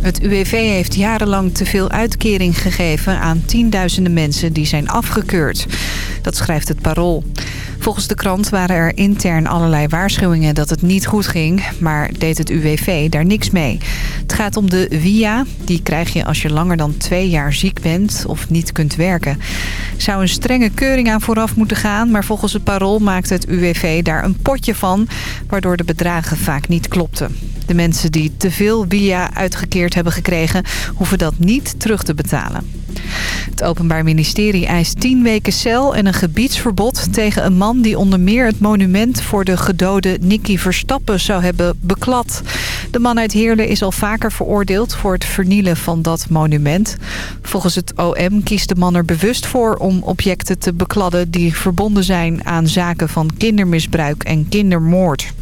Het UWV heeft jarenlang te veel uitkering gegeven aan tienduizenden mensen die zijn afgekeurd. Dat schrijft het Parool. Volgens de krant waren er intern allerlei waarschuwingen dat het niet goed ging... maar deed het UWV daar niks mee. Het gaat om de VIA. Die krijg je als je langer dan twee jaar ziek bent of niet kunt werken. Er zou een strenge keuring aan vooraf moeten gaan... maar volgens het Parool maakt het UWV daar een potje van... waardoor de bedragen vaak niet klopten. De mensen die te veel via uitgekeerd hebben gekregen... hoeven dat niet terug te betalen. Het Openbaar Ministerie eist 10 weken cel en een gebiedsverbod tegen een man die onder meer het monument voor de gedode Nicky Verstappen zou hebben beklad. De man uit Heerlen is al vaker veroordeeld voor het vernielen van dat monument. Volgens het OM kiest de man er bewust voor om objecten te bekladden die verbonden zijn aan zaken van kindermisbruik en kindermoord.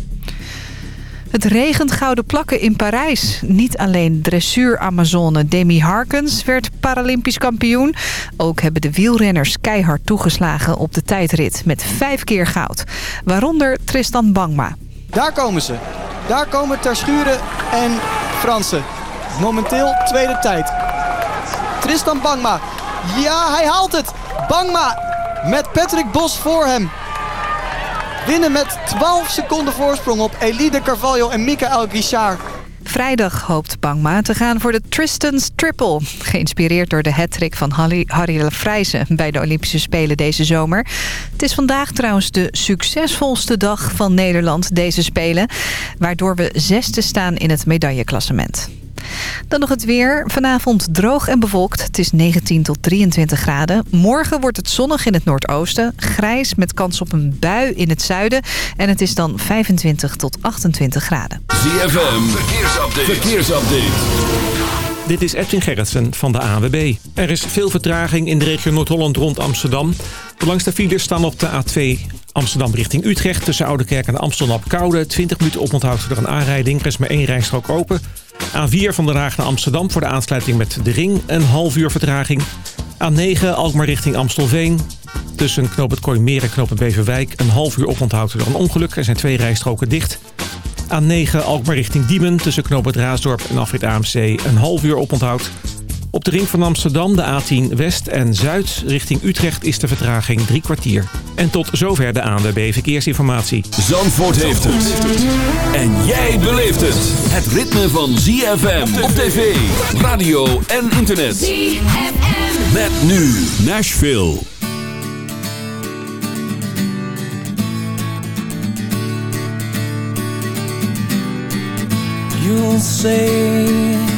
Het regent gouden plakken in Parijs. Niet alleen dressuur-Amazone Demi Harkens werd Paralympisch kampioen. Ook hebben de wielrenners keihard toegeslagen op de tijdrit met vijf keer goud. Waaronder Tristan Bangma. Daar komen ze. Daar komen Terschuren en Fransen. Momenteel tweede tijd. Tristan Bangma. Ja, hij haalt het. Bangma met Patrick Bos voor hem winnen met 12 seconden voorsprong op Elide Carvalho en Mikael Guichard. Vrijdag hoopt Bangma te gaan voor de Tristan's Triple. Geïnspireerd door de hattrick van Harry, Lefrijzen bij de Olympische Spelen deze zomer. Het is vandaag trouwens de succesvolste dag van Nederland deze Spelen. Waardoor we zesde staan in het medailleklassement. Dan nog het weer. Vanavond droog en bewolkt. Het is 19 tot 23 graden. Morgen wordt het zonnig in het noordoosten. Grijs met kans op een bui in het zuiden. En het is dan 25 tot 28 graden. ZFM, verkeersupdate. verkeersupdate. Dit is Edwin Gerritsen van de AWB. Er is veel vertraging in de regio Noord-Holland rond Amsterdam. De langste files staan op de A2 Amsterdam richting Utrecht... tussen Oudekerk en Amsterdam-Koude. 20 minuten oponthoud door een aanrijding. Er is maar één rijstrook open. A4 van Den Haag naar Amsterdam voor de aansluiting met de ring. Een half uur vertraging. A9 Alkmaar richting Amstelveen. Tussen knoop het en knoop het Beverwijk. Een half uur oponthoud door een ongeluk. Er zijn twee rijstroken dicht. A9 Alkmaar richting Diemen. Tussen knoop het Raasdorp en Afrit AMC. Een half uur oponthoud. Op de ring van Amsterdam, de A10 West en Zuid, richting Utrecht is de vertraging drie kwartier. En tot zover de ANWB Verkeersinformatie. Zandvoort heeft het. En jij beleeft het. Het ritme van ZFM op tv, radio en internet. ZFM. Met nu Nashville. You'll say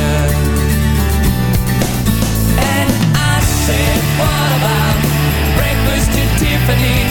happening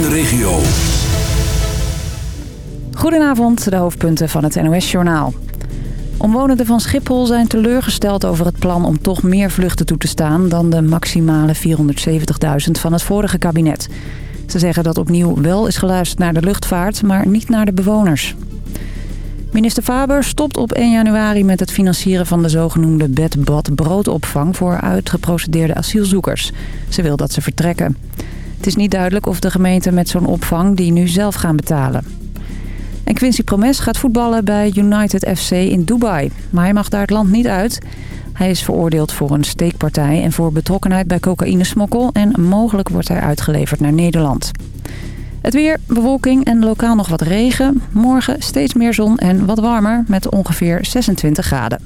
De regio. Goedenavond, de hoofdpunten van het NOS-journaal. Omwonenden van Schiphol zijn teleurgesteld over het plan om toch meer vluchten toe te staan... dan de maximale 470.000 van het vorige kabinet. Ze zeggen dat opnieuw wel is geluisterd naar de luchtvaart, maar niet naar de bewoners. Minister Faber stopt op 1 januari met het financieren van de zogenoemde bed-bad-broodopvang voor uitgeprocedeerde asielzoekers. Ze wil dat ze vertrekken. Het is niet duidelijk of de gemeente met zo'n opvang die nu zelf gaan betalen. En Quincy Promes gaat voetballen bij United FC in Dubai. Maar hij mag daar het land niet uit. Hij is veroordeeld voor een steekpartij en voor betrokkenheid bij cocaïnesmokkel... en mogelijk wordt hij uitgeleverd naar Nederland. Het weer, bewolking en lokaal nog wat regen. Morgen steeds meer zon en wat warmer met ongeveer 26 graden.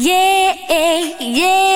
Yeah, yeah.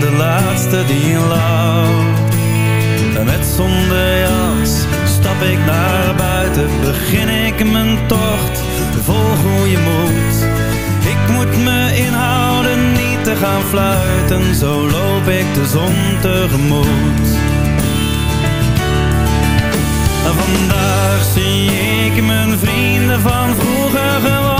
de laatste die in loopt. En met zonder jas stap ik naar buiten, begin ik mijn tocht. vol goede je. Ik moet me inhouden, niet te gaan fluiten. Zo loop ik de zon tegemoet. Vandaag zie ik mijn vrienden van vroeger gewoon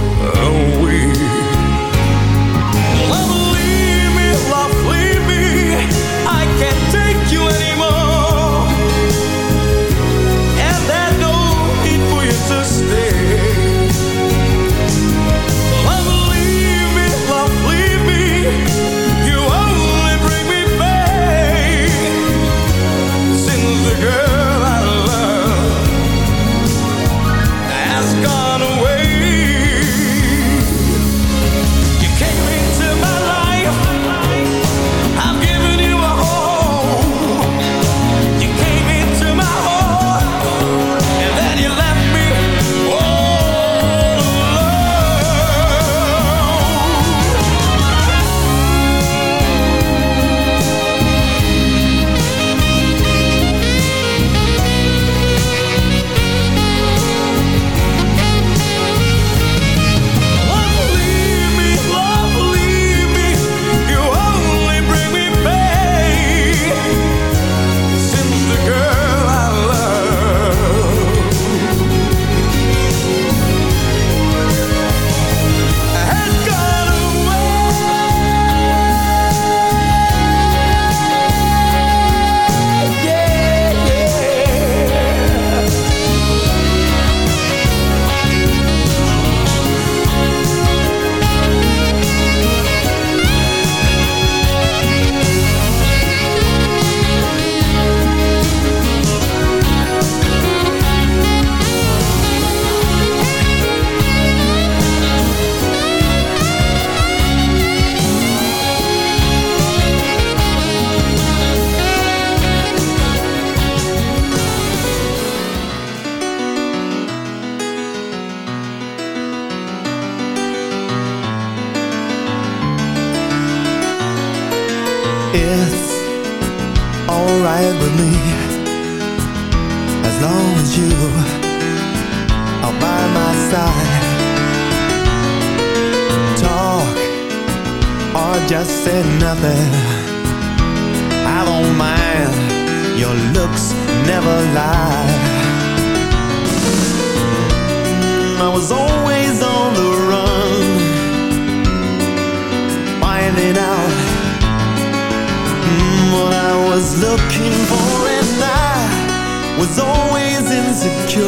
looking for, and I was always insecure.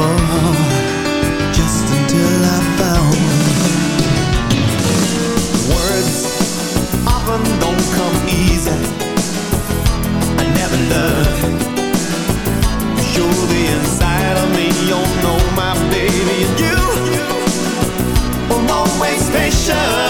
Oh, just until I found words often don't come easy. I never learned show the inside of me. You know my baby, and you were always patient,